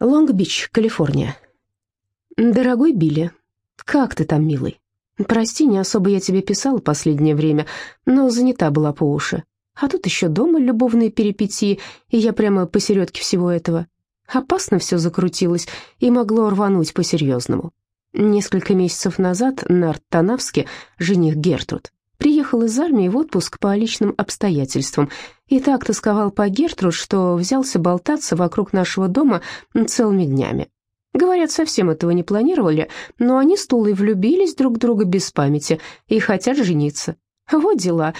Лонг-Бич, Калифорния. Дорогой Билли, как ты там, милый? Прости, не особо я тебе писала последнее время, но занята была по уши. А тут еще дома любовные перипетии, и я прямо посередке всего этого. Опасно все закрутилось и могло рвануть по-серьезному. Несколько месяцев назад Нарт Танавски, жених Гертруд, приехал из армии в отпуск по личным обстоятельствам и так тосковал по Гертруд, что взялся болтаться вокруг нашего дома целыми днями. Говорят, совсем этого не планировали, но они с Тулой влюбились друг в друга без памяти и хотят жениться. Вот дела.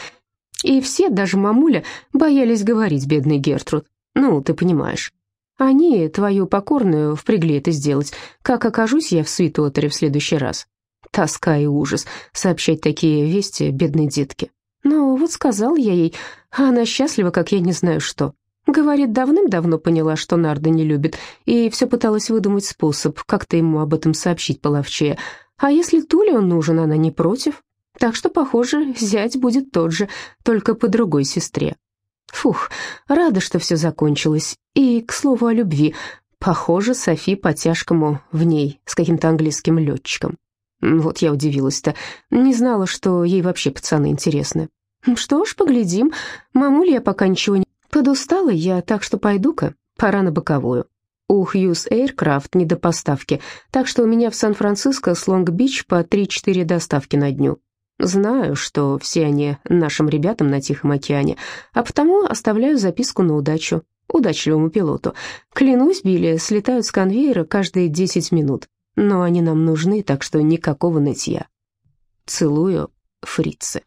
И все, даже мамуля, боялись говорить бедный Гертруд. Ну, ты понимаешь. Они, твою покорную, впрягли это сделать. Как окажусь я в Свитотере в следующий раз? Тоска и ужас сообщать такие вести бедной детке. Но вот сказал я ей, а она счастлива, как я не знаю что. Говорит, давным-давно поняла, что Нарда не любит, и все пыталась выдумать способ, как-то ему об этом сообщить половчее. А если Туле он нужен, она не против. Так что, похоже, зять будет тот же, только по другой сестре. Фух, рада, что все закончилось. И, к слову о любви, похоже, Софи по-тяжкому в ней с каким-то английским летчиком. Вот я удивилась-то, не знала, что ей вообще пацаны интересны. Что ж, поглядим. Мамуль, я пока ничего не... Подустала я, так что пойду-ка, пора на боковую. У Хьюз Эйркрафт не до поставки, так что у меня в Сан-Франциско с Лонг-Бич по 3-4 доставки на дню. Знаю, что все они нашим ребятам на Тихом океане, а потому оставляю записку на удачу, удачливому пилоту. Клянусь, Билли, слетают с конвейера каждые 10 минут, но они нам нужны, так что никакого нытья. Целую, фрицы.